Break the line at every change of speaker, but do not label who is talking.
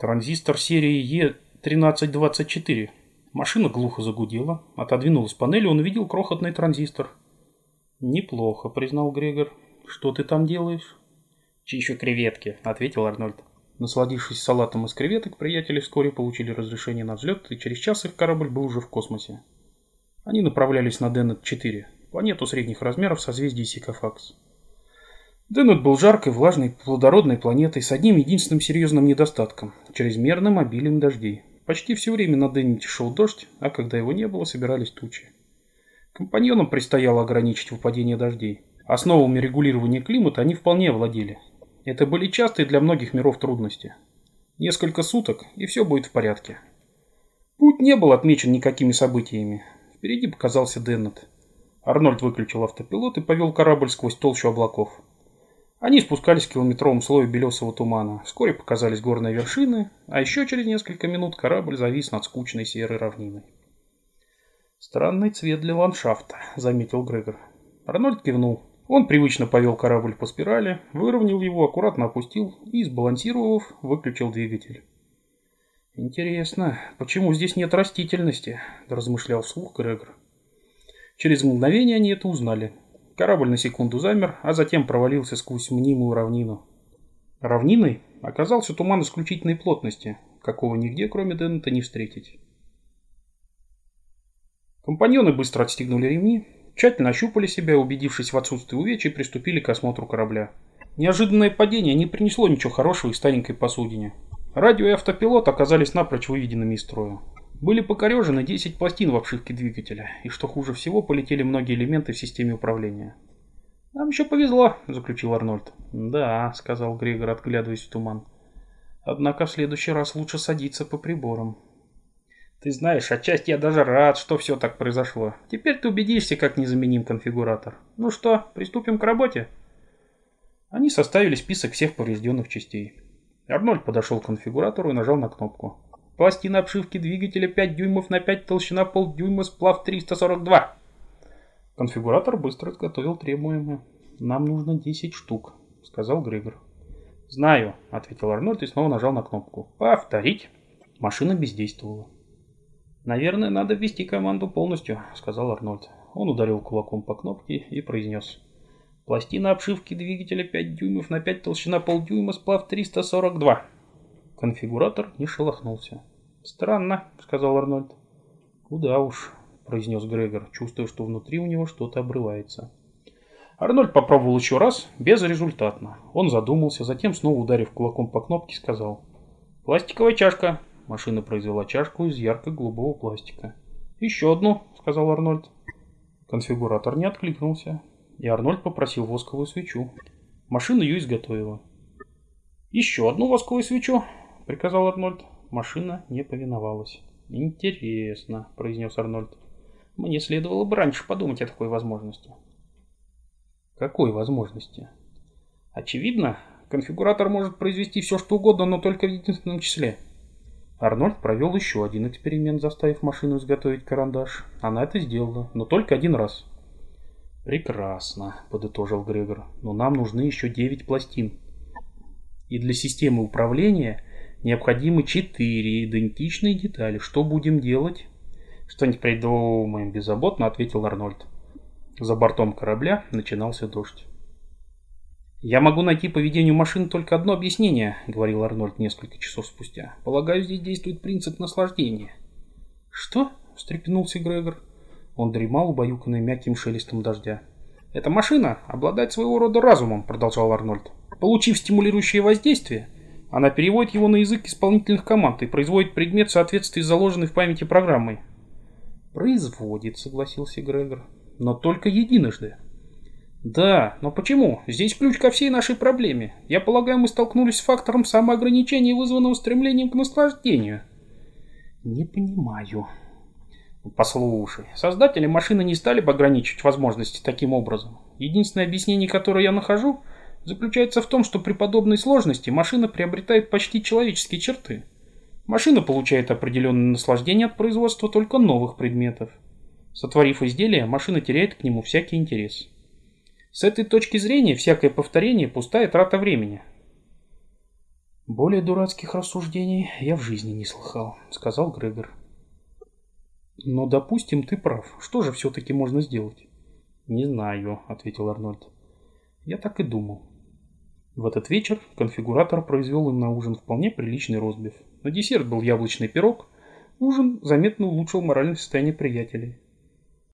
Транзистор серии Е1324. Машина глухо загудела. Отодвинулась панель, он увидел крохотный транзистор. «Неплохо», — признал Грегор. «Что ты там делаешь?»
«Чищу креветки», — ответил Арнольд.
Насладившись салатом из креветок, приятели вскоре получили разрешение на взлет, и через час их корабль был уже в космосе. Они направлялись на Деннет-4, планету средних размеров созвездия Сикофакс. Деннет был жаркой, влажной, плодородной планетой с одним единственным серьезным недостатком – чрезмерным обилием дождей. Почти все время на Деннете шел дождь, а когда его не было, собирались тучи. Компаньонам предстояло ограничить выпадение дождей. Основами регулирования климата они вполне владели. Это были частые для многих миров трудности. Несколько суток, и все будет в порядке. Путь не был отмечен никакими событиями. Впереди показался Деннет. Арнольд выключил автопилот и повел корабль сквозь толщу облаков. Они спускались к километровому слою белесого тумана. Вскоре показались горные вершины, а еще через несколько минут корабль завис над скучной серой равниной. «Странный цвет для ландшафта», — заметил Грегор. Арнольд кивнул. Он привычно повел корабль по спирали, выровнял его, аккуратно опустил и, сбалансировав, выключил двигатель. «Интересно, почему здесь нет растительности?» – размышлял вслух Грегор. Через мгновение они это узнали. Корабль на секунду замер, а затем провалился сквозь мнимую равнину. Равниной оказался туман исключительной плотности, какого нигде, кроме Деннета, не встретить. Компаньоны быстро отстегнули ремни, Тщательно ощупали себя, убедившись в отсутствии увечий, приступили к осмотру корабля. Неожиданное падение не принесло ничего хорошего из старенькой посудине. Радио и автопилот оказались напрочь выведенными из строя. Были покорежены 10 пластин в обшивке двигателя, и что хуже всего, полетели многие элементы в системе управления. «Нам еще повезло», — заключил Арнольд. «Да», — сказал Грегор, отглядываясь в туман. «Однако в следующий раз лучше садиться по приборам». Ты знаешь, отчасти я даже рад, что все так произошло. Теперь ты убедишься, как незаменим конфигуратор. Ну что, приступим к работе? Они составили список всех поврежденных частей. Арнольд подошел к конфигуратору и нажал на кнопку. Пластина обшивки двигателя 5 дюймов на 5, толщина полдюйма, сплав 342. Конфигуратор быстро изготовил требуемое. Нам нужно 10 штук, сказал Грегор. Знаю, ответил Арнольд и снова нажал на кнопку. Повторить. Машина бездействовала. «Наверное, надо ввести команду полностью», — сказал Арнольд. Он ударил кулаком по кнопке и произнес. «Пластина обшивки двигателя 5 дюймов на 5, толщина полдюйма, сплав 342». Конфигуратор не шелохнулся. «Странно», — сказал Арнольд. «Куда уж», — произнес Грегор, чувствуя, что внутри у него что-то обрывается. Арнольд попробовал еще раз, безрезультатно. Он задумался, затем, снова ударив кулаком по кнопке, сказал. «Пластиковая чашка. Машина произвела чашку из ярко-голубого пластика. «Еще одну», — сказал Арнольд. Конфигуратор не откликнулся, и Арнольд попросил восковую свечу. Машина ее изготовила. «Еще одну восковую свечу», — приказал Арнольд. Машина не повиновалась. «Интересно», — произнес Арнольд. «Мне следовало бы раньше подумать о такой возможности». «Какой возможности?» «Очевидно, конфигуратор может произвести все, что угодно, но только в единственном числе». Арнольд провел еще один эксперимент, заставив машину изготовить карандаш. Она это сделала, но только один раз. «Прекрасно», — подытожил Грегор, — «но нам нужны еще девять пластин. И для системы управления необходимы четыре идентичные детали. Что будем делать?» «Что-нибудь придумаем», — беззаботно ответил Арнольд. За бортом корабля начинался дождь. «Я могу найти поведению машин только одно объяснение», — говорил Арнольд несколько часов спустя. «Полагаю, здесь действует принцип наслаждения». «Что?» — встрепенулся Грегор. Он дремал, убаюканный мягким шелестом дождя. «Эта машина обладает своего рода разумом», — продолжал Арнольд. «Получив стимулирующее воздействие, она переводит его на язык исполнительных команд и производит предмет в соответствии с заложенной в памяти программой». «Производит», — согласился Грегор. «Но только единожды». Да, но почему? Здесь ключ ко всей нашей проблеме. Я полагаю, мы столкнулись с фактором самоограничения, вызванного стремлением к наслаждению. Не понимаю. Послушай, создатели машины не стали бы ограничивать возможности таким образом. Единственное объяснение, которое я нахожу, заключается в том, что при подобной сложности машина приобретает почти человеческие черты. Машина получает определенное наслаждение от производства только новых предметов. Сотворив изделие, машина теряет к нему всякий интерес. С этой точки зрения всякое повторение – пустая трата времени. Более дурацких рассуждений я в жизни не слыхал, сказал Грегор. Но, допустим, ты прав. Что же все-таки можно сделать? Не знаю, ответил Арнольд. Я так и думал. В этот вечер конфигуратор произвел им на ужин вполне приличный розбив. На десерт был яблочный пирог. Ужин заметно улучшил моральное состояние приятелей.